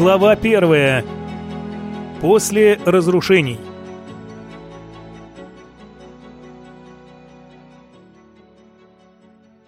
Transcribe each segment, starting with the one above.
Глава первая. После разрушений.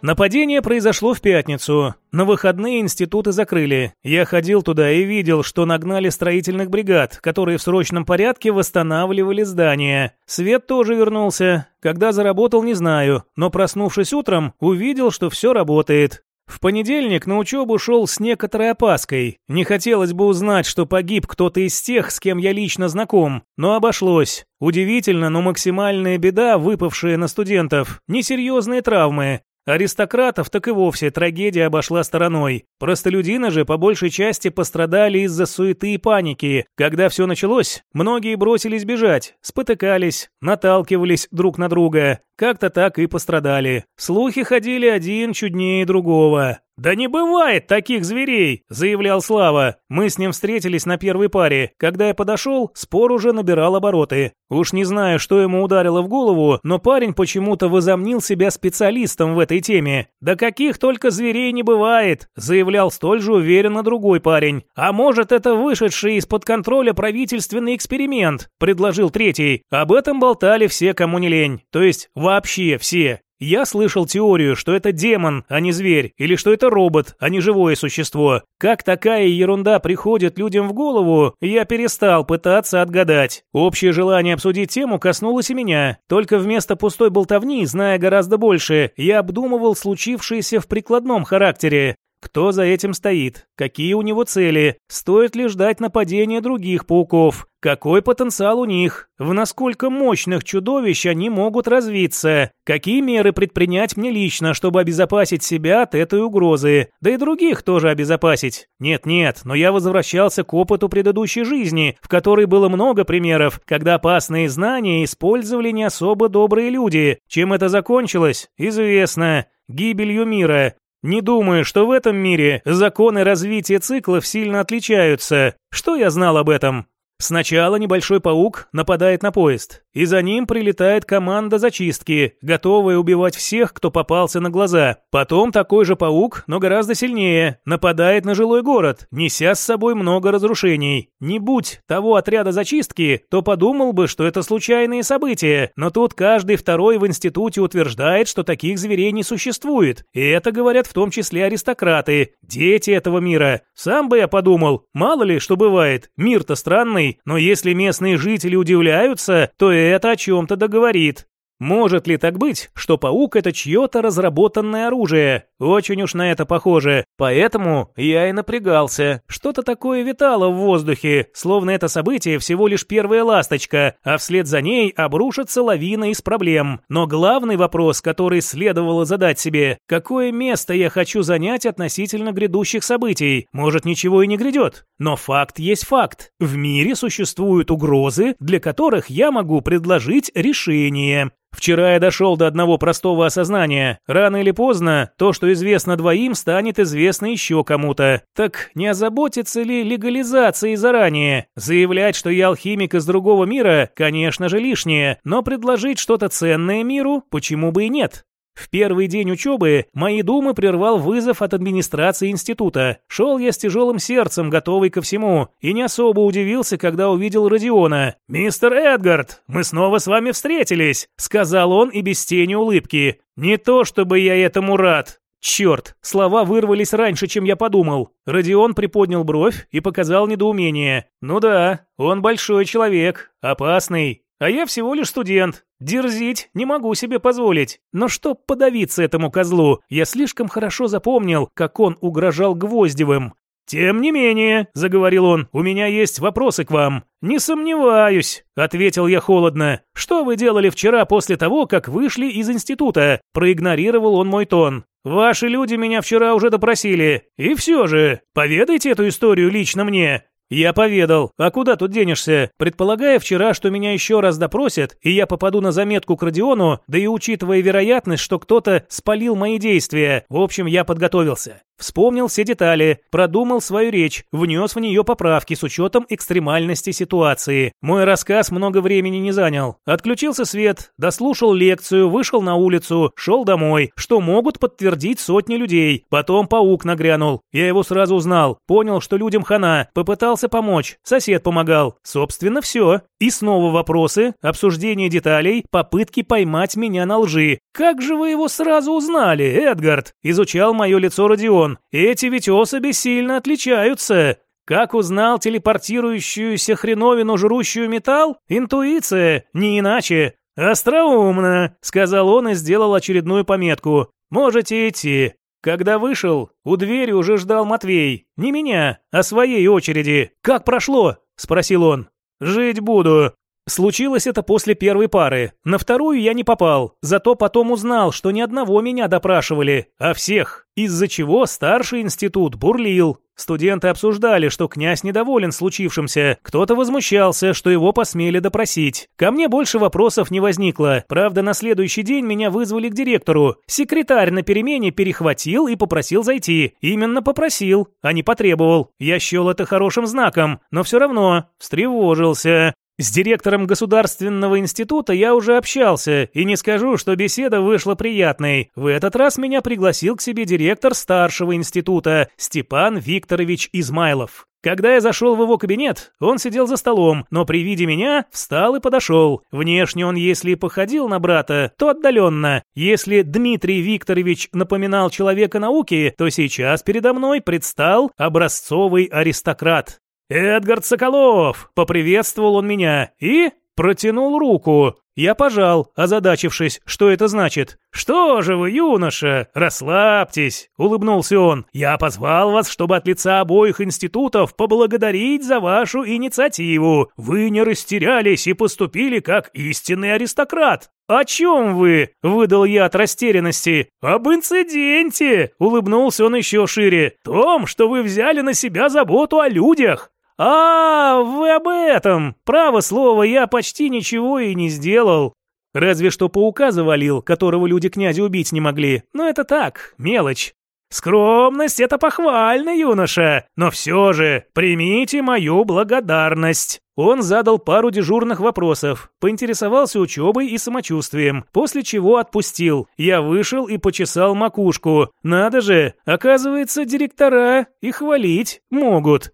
Нападение произошло в пятницу. На выходные институты закрыли. Я ходил туда и видел, что нагнали строительных бригад, которые в срочном порядке восстанавливали здание. Свет тоже вернулся. Когда заработал, не знаю, но проснувшись утром, увидел, что все работает. В понедельник на учебу шел с некоторой опаской. Не хотелось бы узнать, что погиб кто-то из тех, с кем я лично знаком, но обошлось. Удивительно, но максимальная беда, выпавшая на студентов, несерьезные травмы. Аристократов так и вовсе трагедия обошла стороной. Простолюдины же по большей части пострадали из-за суеты и паники. Когда все началось, многие бросились бежать, спотыкались, наталкивались друг на друга. Как-то так и пострадали. Слухи ходили один чуднее другого. «Да не бывает таких зверей!» – заявлял Слава. Мы с ним встретились на первой паре. Когда я подошел, спор уже набирал обороты. Уж не знаю, что ему ударило в голову, но парень почему-то возомнил себя специалистом в этой теме. «Да каких только зверей не бывает!» – заявлял столь же уверенно другой парень. «А может, это вышедший из-под контроля правительственный эксперимент?» – предложил третий. Об этом болтали все, кому не лень. То есть вообще все. Я слышал теорию, что это демон, а не зверь, или что это робот, а не живое существо. Как такая ерунда приходит людям в голову, я перестал пытаться отгадать. Общее желание обсудить тему коснулось и меня. Только вместо пустой болтовни, зная гораздо больше, я обдумывал случившееся в прикладном характере. Кто за этим стоит? Какие у него цели? Стоит ли ждать нападения других пауков? Какой потенциал у них? В насколько мощных чудовищ они могут развиться? Какие меры предпринять мне лично, чтобы обезопасить себя от этой угрозы? Да и других тоже обезопасить? Нет-нет, но я возвращался к опыту предыдущей жизни, в которой было много примеров, когда опасные знания использовали не особо добрые люди. Чем это закончилось? Известно. Гибелью мира. Не думаю, что в этом мире законы развития циклов сильно отличаются. Что я знал об этом? Сначала небольшой паук нападает на поезд, и за ним прилетает команда зачистки, готовая убивать всех, кто попался на глаза. Потом такой же паук, но гораздо сильнее, нападает на жилой город, неся с собой много разрушений. Не будь того отряда зачистки, то подумал бы, что это случайные события, но тут каждый второй в институте утверждает, что таких зверей не существует. И это говорят в том числе аристократы, дети этого мира. Сам бы я подумал, мало ли что бывает, мир-то странный, но если местные жители удивляются, то это о чем-то договорит. Может ли так быть, что паук это чье-то разработанное оружие? Очень уж на это похоже. Поэтому я и напрягался. Что-то такое витало в воздухе, словно это событие всего лишь первая ласточка, а вслед за ней обрушится лавина из проблем. Но главный вопрос, который следовало задать себе, какое место я хочу занять относительно грядущих событий? Может, ничего и не грядет. Но факт есть факт. В мире существуют угрозы, для которых я могу предложить решение. Вчера я дошел до одного простого осознания. Рано или поздно то, что известно двоим, станет известно еще кому-то. Так не озаботиться ли легализацией заранее? Заявлять, что я алхимик из другого мира, конечно же, лишнее, но предложить что-то ценное миру, почему бы и нет? В первый день учебы мои думы прервал вызов от администрации института. Шел я с тяжелым сердцем, готовый ко всему, и не особо удивился, когда увидел Родиона. «Мистер Эдгард, мы снова с вами встретились», — сказал он и без тени улыбки. «Не то чтобы я этому рад». Черт, слова вырвались раньше, чем я подумал. Родион приподнял бровь и показал недоумение. «Ну да, он большой человек, опасный, а я всего лишь студент. Дерзить не могу себе позволить. Но чтоб подавиться этому козлу, я слишком хорошо запомнил, как он угрожал Гвоздевым. «Тем не менее», — заговорил он, — «у меня есть вопросы к вам». «Не сомневаюсь», — ответил я холодно. «Что вы делали вчера после того, как вышли из института?» Проигнорировал он мой тон. «Ваши люди меня вчера уже допросили. И все же, поведайте эту историю лично мне. Я поведал. А куда тут денешься? Предполагая вчера, что меня еще раз допросят, и я попаду на заметку к Родиону, да и учитывая вероятность, что кто-то спалил мои действия, в общем, я подготовился. Вспомнил все детали, продумал свою речь, внес в нее поправки с учетом экстремальности ситуации. Мой рассказ много времени не занял. Отключился свет, дослушал лекцию, вышел на улицу, шел домой, что могут подтвердить сотни людей. Потом паук нагрянул. Я его сразу узнал, понял, что людям хана, попытался помочь, сосед помогал. Собственно, все. И снова вопросы, обсуждение деталей, попытки поймать меня на лжи. Как же вы его сразу узнали, Эдгард? Изучал мое лицо Родион. Эти ведь особи сильно отличаются. Как узнал телепортирующуюся хреновину, жрущую металл? Интуиция, не иначе. «Остроумно», — сказал он и сделал очередную пометку. «Можете идти». Когда вышел, у двери уже ждал Матвей. Не меня, а своей очереди. «Как прошло?» — спросил он. «Жить буду», Случилось это после первой пары. На вторую я не попал, зато потом узнал, что ни одного меня допрашивали, а всех, из-за чего старший институт бурлил. Студенты обсуждали, что князь недоволен случившимся, кто-то возмущался, что его посмели допросить. Ко мне больше вопросов не возникло, правда на следующий день меня вызвали к директору. Секретарь на перемене перехватил и попросил зайти. Именно попросил, а не потребовал. Я счел это хорошим знаком, но все равно встревожился. С директором Государственного института я уже общался, и не скажу, что беседа вышла приятной. В этот раз меня пригласил к себе директор старшего института Степан Викторович Измайлов. Когда я зашел в его кабинет, он сидел за столом, но при виде меня встал и подошел. Внешне он, если и походил на брата, то отдаленно. Если Дмитрий Викторович напоминал человека науки, то сейчас передо мной предстал образцовый аристократ. «Эдгард Соколов!» — поприветствовал он меня и протянул руку. Я пожал, озадачившись, что это значит. «Что же вы, юноша, расслабьтесь!» — улыбнулся он. «Я позвал вас, чтобы от лица обоих институтов поблагодарить за вашу инициативу. Вы не растерялись и поступили как истинный аристократ. «О чем вы?» – выдал я от растерянности. «Об инциденте!» – улыбнулся он еще шире. «Том, что вы взяли на себя заботу о людях. «А, вы об этом! Право слово, я почти ничего и не сделал. Разве что паука завалил, которого люди князя убить не могли. Но это так, мелочь. Скромность — это похвально, юноша, но все же примите мою благодарность». Он задал пару дежурных вопросов, поинтересовался учебой и самочувствием, после чего отпустил. Я вышел и почесал макушку. Надо же, оказывается, директора и хвалить могут.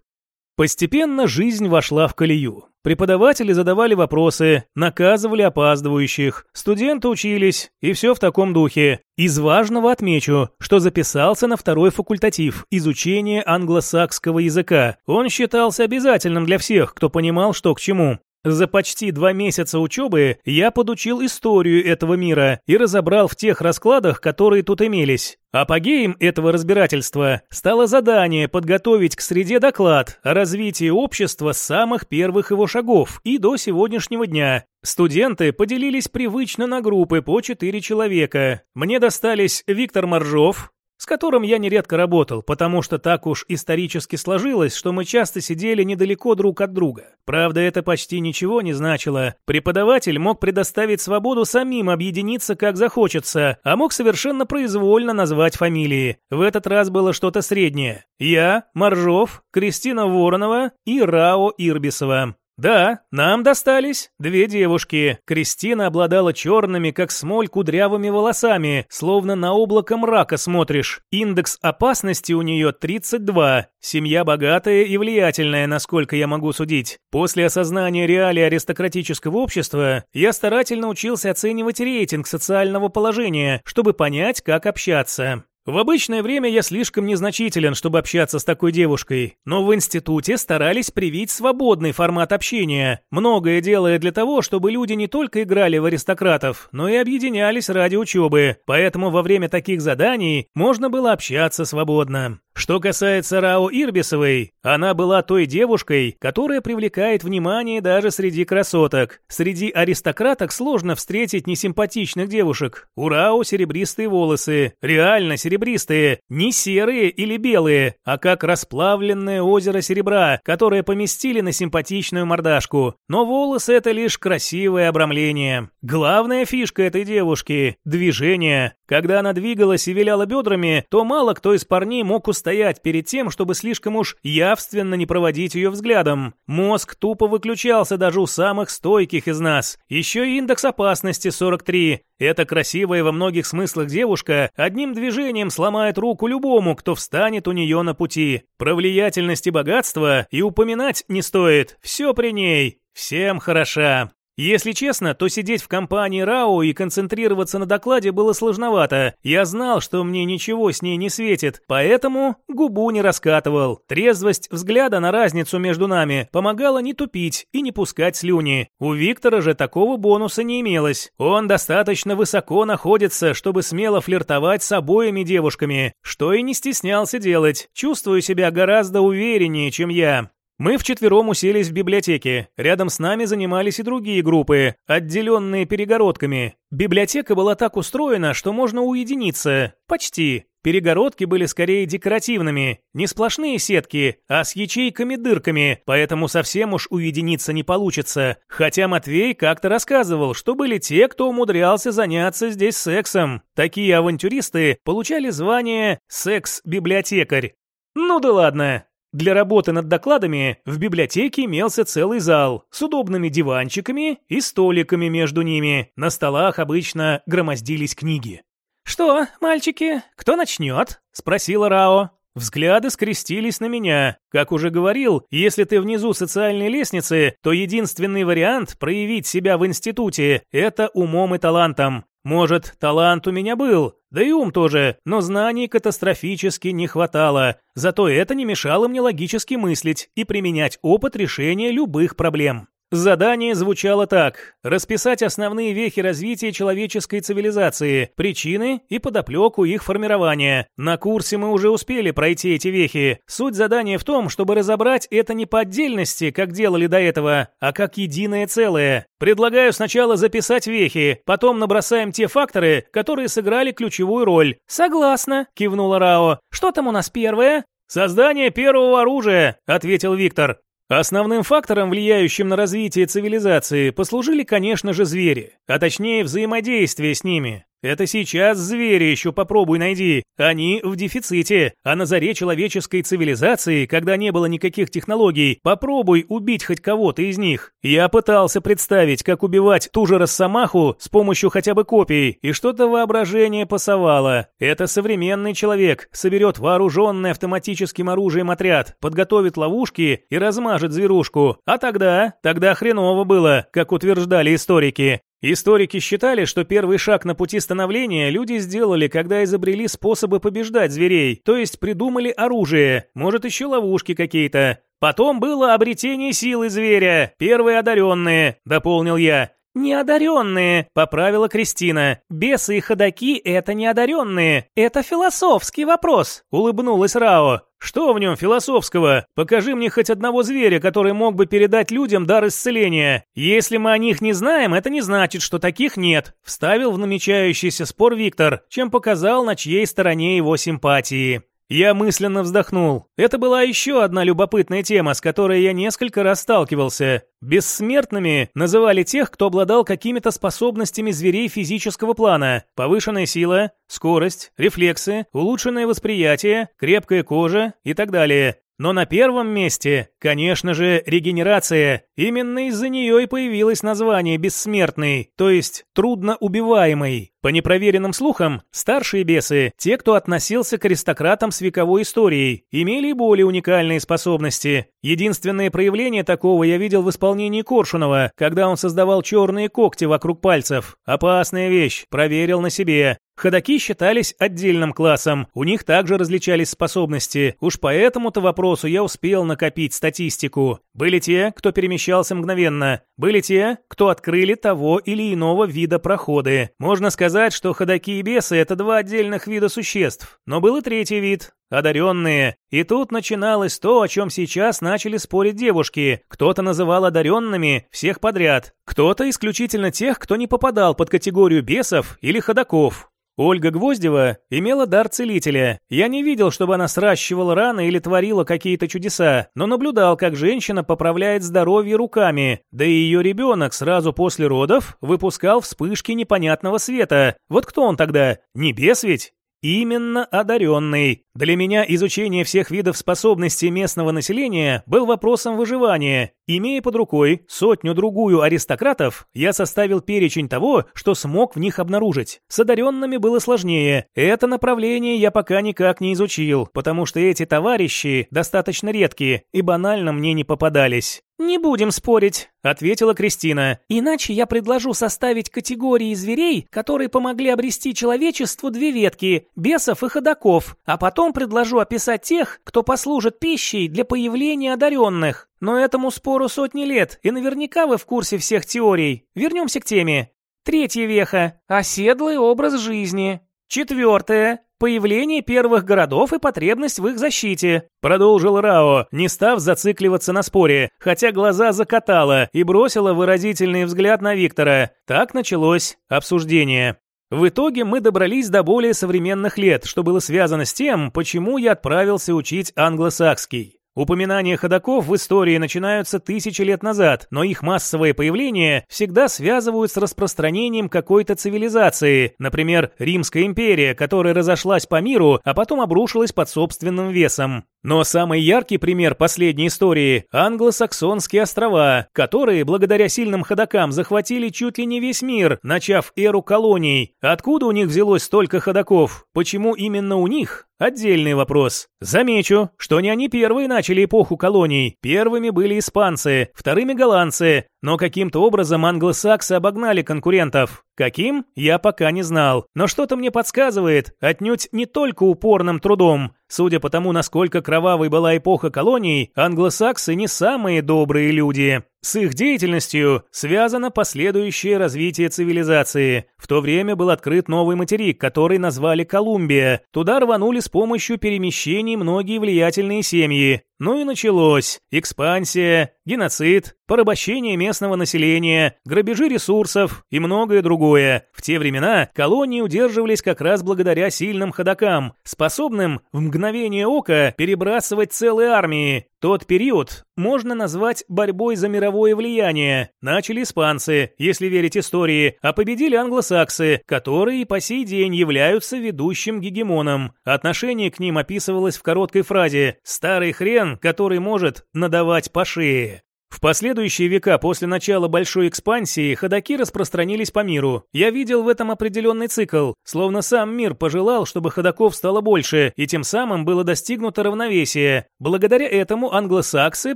Постепенно жизнь вошла в колею. Преподаватели задавали вопросы, наказывали опаздывающих, студенты учились, и все в таком духе. Из важного отмечу, что записался на второй факультатив изучение англосакского языка. Он считался обязательным для всех, кто понимал, что к чему. За почти два месяца учебы я подучил историю этого мира и разобрал в тех раскладах, которые тут имелись. Апогеем этого разбирательства стало задание подготовить к среде доклад о развитии общества с самых первых его шагов и до сегодняшнего дня. Студенты поделились привычно на группы по четыре человека. Мне достались Виктор Моржов, с которым я нередко работал, потому что так уж исторически сложилось, что мы часто сидели недалеко друг от друга. Правда, это почти ничего не значило. Преподаватель мог предоставить свободу самим объединиться как захочется, а мог совершенно произвольно назвать фамилии. В этот раз было что-то среднее. Я, Моржов, Кристина Воронова и Рао Ирбисова. Да, нам достались две девушки. Кристина обладала черными, как смоль, кудрявыми волосами, словно на облако мрака смотришь. Индекс опасности у нее 32. Семья богатая и влиятельная, насколько я могу судить. После осознания реалий аристократического общества я старательно учился оценивать рейтинг социального положения, чтобы понять, как общаться. В обычное время я слишком незначителен, чтобы общаться с такой девушкой, но в институте старались привить свободный формат общения, многое делая для того, чтобы люди не только играли в аристократов, но и объединялись ради учебы, поэтому во время таких заданий можно было общаться свободно. Что касается Рао Ирбисовой, она была той девушкой, которая привлекает внимание даже среди красоток. Среди аристократок сложно встретить несимпатичных девушек. У Рао серебристые волосы, реально серебристые, не серые или белые, а как расплавленное озеро серебра, которое поместили на симпатичную мордашку. Но волосы это лишь красивое обрамление. Главная фишка этой девушки – движение. Когда она двигалась и виляла бедрами, то мало кто из парней мог устоять перед тем, чтобы слишком уж явственно не проводить ее взглядом. Мозг тупо выключался даже у самых стойких из нас. Еще и индекс опасности 43. Эта красивая во многих смыслах девушка одним движением сломает руку любому, кто встанет у нее на пути. Про влиятельность и богатство и упоминать не стоит. Все при ней. Всем хороша. Если честно, то сидеть в компании Рао и концентрироваться на докладе было сложновато. Я знал, что мне ничего с ней не светит, поэтому губу не раскатывал. Трезвость взгляда на разницу между нами помогала не тупить и не пускать слюни. У Виктора же такого бонуса не имелось. Он достаточно высоко находится, чтобы смело флиртовать с обоими девушками, что и не стеснялся делать. Чувствую себя гораздо увереннее, чем я. Мы вчетвером уселись в библиотеке. Рядом с нами занимались и другие группы, отделенные перегородками. Библиотека была так устроена, что можно уединиться. Почти. Перегородки были скорее декоративными, не сплошные сетки, а с ячейками-дырками, поэтому совсем уж уединиться не получится. Хотя Матвей как-то рассказывал, что были те, кто умудрялся заняться здесь сексом. Такие авантюристы получали звание «секс-библиотекарь». Ну да ладно, для работы над докладами в библиотеке имелся целый зал с удобными диванчиками и столиками между ними. На столах обычно громоздились книги. «Что, мальчики, кто начнет?» – спросила Рао. Взгляды скрестились на меня. Как уже говорил, если ты внизу социальной лестницы, то единственный вариант проявить себя в институте – это умом и талантом. Может, талант у меня был, да и ум тоже, но знаний катастрофически не хватало. Зато это не мешало мне логически мыслить и применять опыт решения любых проблем. Задание звучало так. Расписать основные вехи развития человеческой цивилизации, причины и подоплеку их формирования. На курсе мы уже успели пройти эти вехи. Суть задания в том, чтобы разобрать это не по отдельности, как делали до этого, а как единое целое. Предлагаю сначала записать вехи, потом набросаем те факторы, которые сыграли ключевую роль. Согласна, кивнула Рао. Что там у нас первое? «Создание первого оружия», — ответил Виктор. Основным фактором, влияющим на развитие цивилизации, послужили, конечно же, звери, а точнее взаимодействие с ними. Это сейчас звери еще попробуй найди. Они в дефиците. А на заре человеческой цивилизации, когда не было никаких технологий, попробуй убить хоть кого-то из них. Я пытался представить, как убивать ту же Росомаху с помощью хотя бы копий, и что-то воображение пасовало. Это современный человек, соберет вооруженный автоматическим оружием отряд, подготовит ловушки и размажет зверушку. А тогда, тогда хреново было, как утверждали историки. Историки считали, что первый шаг на пути становления люди сделали, когда изобрели способы побеждать зверей, то есть придумали оружие, может еще ловушки какие-то. Потом было обретение силы зверя, первые одаренные, дополнил я. «Неодаренные», — поправила Кристина. «Бесы и ходаки — это неодаренные. Это философский вопрос», — улыбнулась Рао. «Что в нем философского? Покажи мне хоть одного зверя, который мог бы передать людям дар исцеления. Если мы о них не знаем, это не значит, что таких нет», — вставил в намечающийся спор Виктор, чем показал, на чьей стороне его симпатии. Я мысленно вздохнул. Это была еще одна любопытная тема, с которой я несколько раз сталкивался. Бессмертными называли тех, кто обладал какими-то способностями зверей физического плана. Повышенная сила, скорость, рефлексы, улучшенное восприятие, крепкая кожа и так далее. Но на первом месте, конечно же, регенерация. Именно из-за нее и появилось название «бессмертный», то есть «трудноубиваемый». По непроверенным слухам, старшие бесы, те, кто относился к аристократам с вековой историей, имели более уникальные способности. Единственное проявление такого я видел в исполнении Коршунова, когда он создавал черные когти вокруг пальцев. Опасная вещь, проверил на себе. Ходаки считались отдельным классом, у них также различались способности. Уж по этому-то вопросу я успел накопить статистику. Были те, кто перемещался мгновенно, были те, кто открыли того или иного вида проходы. Можно сказать, сказать, что ходаки и бесы – это два отдельных вида существ, но был и третий вид – одаренные. И тут начиналось то, о чем сейчас начали спорить девушки. Кто-то называл одаренными всех подряд, кто-то исключительно тех, кто не попадал под категорию бесов или ходаков. Ольга Гвоздева имела дар целителя. Я не видел, чтобы она сращивала раны или творила какие-то чудеса, но наблюдал, как женщина поправляет здоровье руками, да и ее ребенок сразу после родов выпускал вспышки непонятного света. Вот кто он тогда? Небес ведь? Именно одаренный. Для меня изучение всех видов способностей местного населения был вопросом выживания. Имея под рукой сотню-другую аристократов, я составил перечень того, что смог в них обнаружить. С одаренными было сложнее. Это направление я пока никак не изучил, потому что эти товарищи достаточно редкие и банально мне не попадались. «Не будем спорить», — ответила Кристина. «Иначе я предложу составить категории зверей, которые помогли обрести человечеству две ветки — бесов и ходаков, а потом предложу описать тех, кто послужит пищей для появления одаренных. Но этому спору сотни лет, и наверняка вы в курсе всех теорий. Вернемся к теме. Третья веха — оседлый образ жизни. Четвертое появление первых городов и потребность в их защите», — продолжил Рао, не став зацикливаться на споре, хотя глаза закатала и бросила выразительный взгляд на Виктора. Так началось обсуждение. В итоге мы добрались до более современных лет, что было связано с тем, почему я отправился учить англосакский. Упоминания ходаков в истории начинаются тысячи лет назад, но их массовое появление всегда связывают с распространением какой-то цивилизации, например, Римская империя, которая разошлась по миру, а потом обрушилась под собственным весом. Но самый яркий пример последней истории – англосаксонские острова, которые, благодаря сильным ходакам, захватили чуть ли не весь мир, начав эру колоний. Откуда у них взялось столько ходаков? Почему именно у них? Отдельный вопрос. Замечу, что не они первые начали эпоху колоний. Первыми были испанцы, вторыми голландцы, но каким-то образом англосаксы обогнали конкурентов. Каким, я пока не знал. Но что-то мне подсказывает, отнюдь не только упорным трудом. Судя по тому, насколько кровавой была эпоха колоний, англосаксы не самые добрые люди. С их деятельностью связано последующее развитие цивилизации. В то время был открыт новый материк, который назвали Колумбия. Туда рванули с помощью перемещений многие влиятельные семьи. Ну и началось. Экспансия, геноцид, порабощение местного населения, грабежи ресурсов и многое другое. В те времена колонии удерживались как раз благодаря сильным ходокам, способным в мгновение ока перебрасывать целые армии. Тот период можно назвать борьбой за мировое влияние. Начали испанцы, если верить истории, а победили англосаксы, которые по сей день являются ведущим гегемоном. Отношение к ним описывалось в короткой фразе «старый хрен, который может надавать по шее». В последующие века после начала большой экспансии ходаки распространились по миру. Я видел в этом определенный цикл, словно сам мир пожелал, чтобы ходаков стало больше, и тем самым было достигнуто равновесие. Благодаря этому англосаксы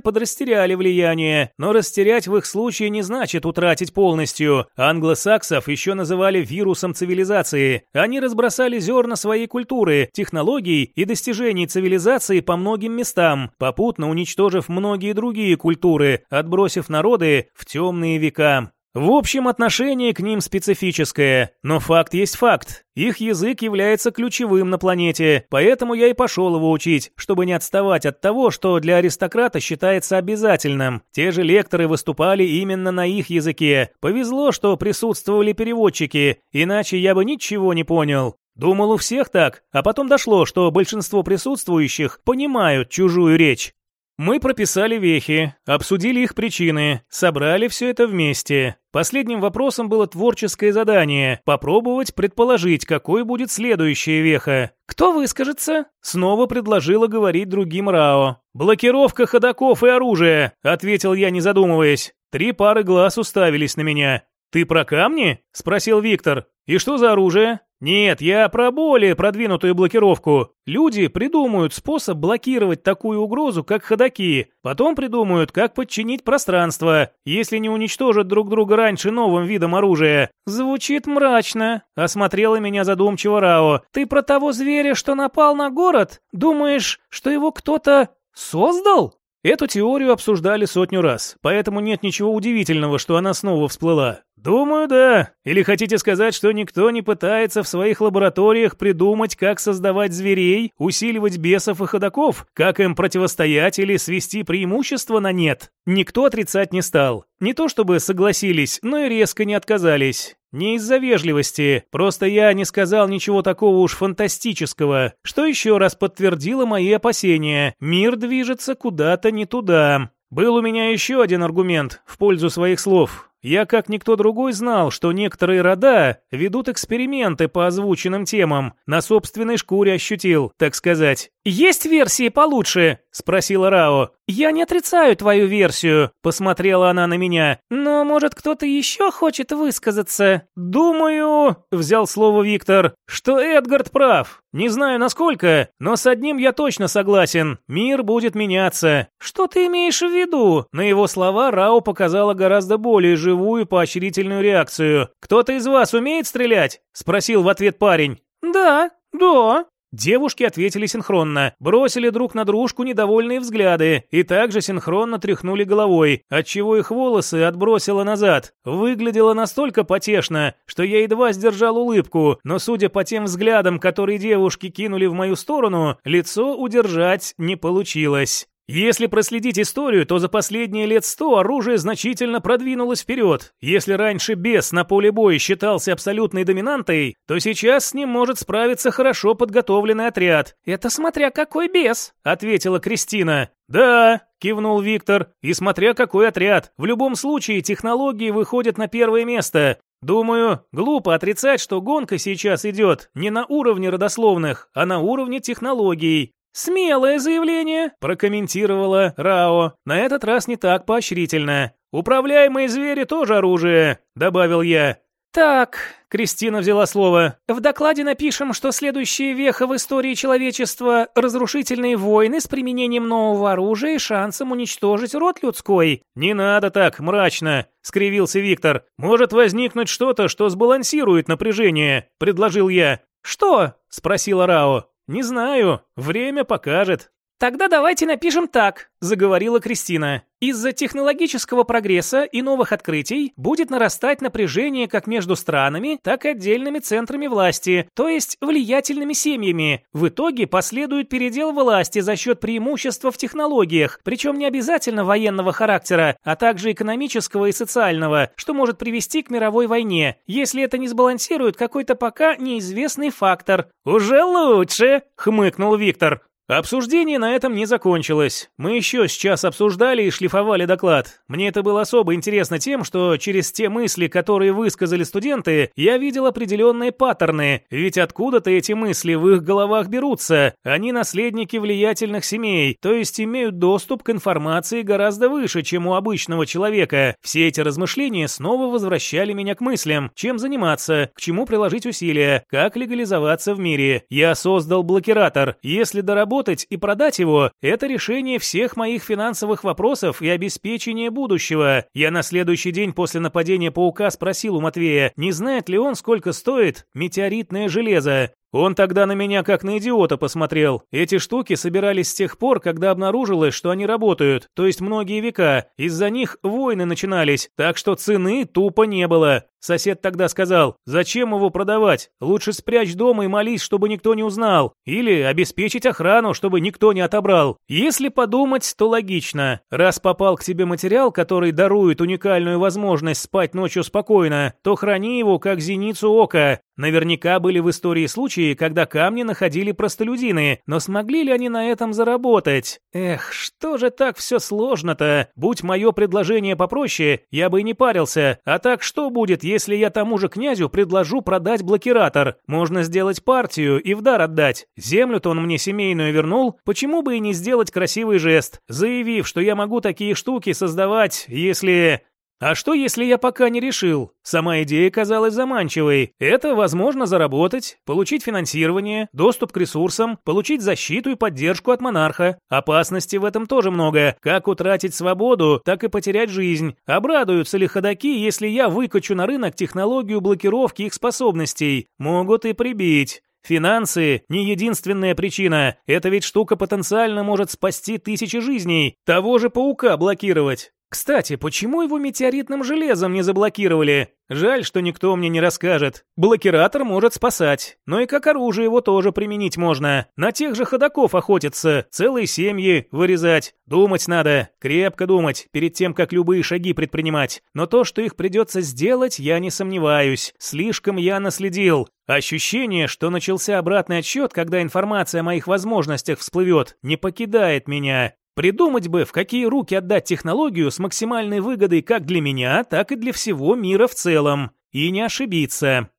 подрастеряли влияние, но растерять в их случае не значит утратить полностью. Англосаксов еще называли вирусом цивилизации. Они разбросали зерна своей культуры, технологий и достижений цивилизации по многим местам, попутно уничтожив многие другие культуры, отбросив народы в темные века. В общем, отношение к ним специфическое, но факт есть факт. Их язык является ключевым на планете, поэтому я и пошел его учить, чтобы не отставать от того, что для аристократа считается обязательным. Те же лекторы выступали именно на их языке. Повезло, что присутствовали переводчики, иначе я бы ничего не понял. Думал у всех так, а потом дошло, что большинство присутствующих понимают чужую речь. Мы прописали вехи, обсудили их причины, собрали все это вместе. Последним вопросом было творческое задание – попробовать предположить, какой будет следующая веха. «Кто выскажется?» – снова предложила говорить другим Рао. «Блокировка ходаков и оружия», – ответил я, не задумываясь. Три пары глаз уставились на меня. «Ты про камни?» – спросил Виктор. «И что за оружие?» Нет, я про более продвинутую блокировку. Люди придумают способ блокировать такую угрозу, как ходаки. Потом придумают, как подчинить пространство, если не уничтожат друг друга раньше новым видом оружия. Звучит мрачно. Осмотрела меня задумчиво Рао. Ты про того зверя, что напал на город? Думаешь, что его кто-то создал? Эту теорию обсуждали сотню раз, поэтому нет ничего удивительного, что она снова всплыла. Думаю, да. Или хотите сказать, что никто не пытается в своих лабораториях придумать, как создавать зверей, усиливать бесов и ходаков, как им противостоять или свести преимущество на нет? Никто отрицать не стал. Не то чтобы согласились, но и резко не отказались. Не из-за вежливости, просто я не сказал ничего такого уж фантастического, что еще раз подтвердило мои опасения. Мир движется куда-то не туда. Был у меня еще один аргумент в пользу своих слов. Я, как никто другой, знал, что некоторые рода ведут эксперименты по озвученным темам, на собственной шкуре ощутил, так сказать. «Есть версии получше?» – спросила Рао. «Я не отрицаю твою версию», – посмотрела она на меня. «Но, может, кто-то еще хочет высказаться?» «Думаю», – взял слово Виктор, – «что Эдгард прав. Не знаю, насколько, но с одним я точно согласен. Мир будет меняться». «Что ты имеешь в виду?» На его слова Рао показала гораздо более живую поощрительную реакцию. «Кто-то из вас умеет стрелять?» – спросил в ответ парень. «Да, да», Девушки ответили синхронно, бросили друг на дружку недовольные взгляды и также синхронно тряхнули головой, отчего их волосы отбросило назад. Выглядело настолько потешно, что я едва сдержал улыбку, но судя по тем взглядам, которые девушки кинули в мою сторону, лицо удержать не получилось. Если проследить историю, то за последние лет сто оружие значительно продвинулось вперед. Если раньше бес на поле боя считался абсолютной доминантой, то сейчас с ним может справиться хорошо подготовленный отряд. «Это смотря какой бес», — ответила Кристина. «Да», — кивнул Виктор, — «и смотря какой отряд. В любом случае технологии выходят на первое место. Думаю, глупо отрицать, что гонка сейчас идет не на уровне родословных, а на уровне технологий. «Смелое заявление», – прокомментировала Рао. На этот раз не так поощрительно. «Управляемые звери тоже оружие», – добавил я. «Так», — Кристина взяла слово, — «в докладе напишем, что следующая веха в истории человечества — разрушительные войны с применением нового оружия и шансом уничтожить род людской». «Не надо так, мрачно», — скривился Виктор. «Может возникнуть что-то, что сбалансирует напряжение», — предложил я. «Что?» — спросила Рао. «Не знаю. Время покажет». «Тогда давайте напишем так», – заговорила Кристина. «Из-за технологического прогресса и новых открытий будет нарастать напряжение как между странами, так и отдельными центрами власти, то есть влиятельными семьями. В итоге последует передел власти за счет преимущества в технологиях, причем не обязательно военного характера, а также экономического и социального, что может привести к мировой войне, если это не сбалансирует какой-то пока неизвестный фактор». «Уже лучше», – хмыкнул Виктор. Обсуждение на этом не закончилось. Мы еще сейчас обсуждали и шлифовали доклад. Мне это было особо интересно тем, что через те мысли, которые высказали студенты, я видел определенные паттерны, ведь откуда-то эти мысли в их головах берутся. Они наследники влиятельных семей, то есть имеют доступ к информации гораздо выше, чем у обычного человека. Все эти размышления снова возвращали меня к мыслям, чем заниматься, к чему приложить усилия, как легализоваться в мире. Я создал блокиратор. Если доработать заработать и продать его – это решение всех моих финансовых вопросов и обеспечение будущего. Я на следующий день после нападения паука спросил у Матвея, не знает ли он, сколько стоит метеоритное железо. Он тогда на меня как на идиота посмотрел. Эти штуки собирались с тех пор, когда обнаружилось, что они работают, то есть многие века. Из-за них войны начинались, так что цены тупо не было. Сосед тогда сказал, зачем его продавать? Лучше спрячь дома и молись, чтобы никто не узнал. Или обеспечить охрану, чтобы никто не отобрал. Если подумать, то логично. Раз попал к тебе материал, который дарует уникальную возможность спать ночью спокойно, то храни его как зеницу ока. Наверняка были в истории случаи, когда камни находили простолюдины, но смогли ли они на этом заработать? Эх, что же так все сложно-то? Будь мое предложение попроще, я бы и не парился. А так что будет, если я тому же князю предложу продать блокиратор? Можно сделать партию и в дар отдать. Землю-то он мне семейную вернул, почему бы и не сделать красивый жест, заявив, что я могу такие штуки создавать, если... А что, если я пока не решил? Сама идея казалась заманчивой. Это возможно заработать, получить финансирование, доступ к ресурсам, получить защиту и поддержку от монарха. Опасности в этом тоже много. Как утратить свободу, так и потерять жизнь. Обрадуются ли ходаки, если я выкачу на рынок технологию блокировки их способностей? Могут и прибить. Финансы – не единственная причина. Это ведь штука потенциально может спасти тысячи жизней. Того же паука блокировать. Кстати, почему его метеоритным железом не заблокировали? Жаль, что никто мне не расскажет. Блокиратор может спасать, но и как оружие его тоже применить можно. На тех же ходаков охотиться, целые семьи вырезать. Думать надо, крепко думать, перед тем, как любые шаги предпринимать. Но то, что их придется сделать, я не сомневаюсь. Слишком я наследил. Ощущение, что начался обратный отсчет, когда информация о моих возможностях всплывет, не покидает меня. Придумать бы, в какие руки отдать технологию с максимальной выгодой как для меня, так и для всего мира в целом. И не ошибиться.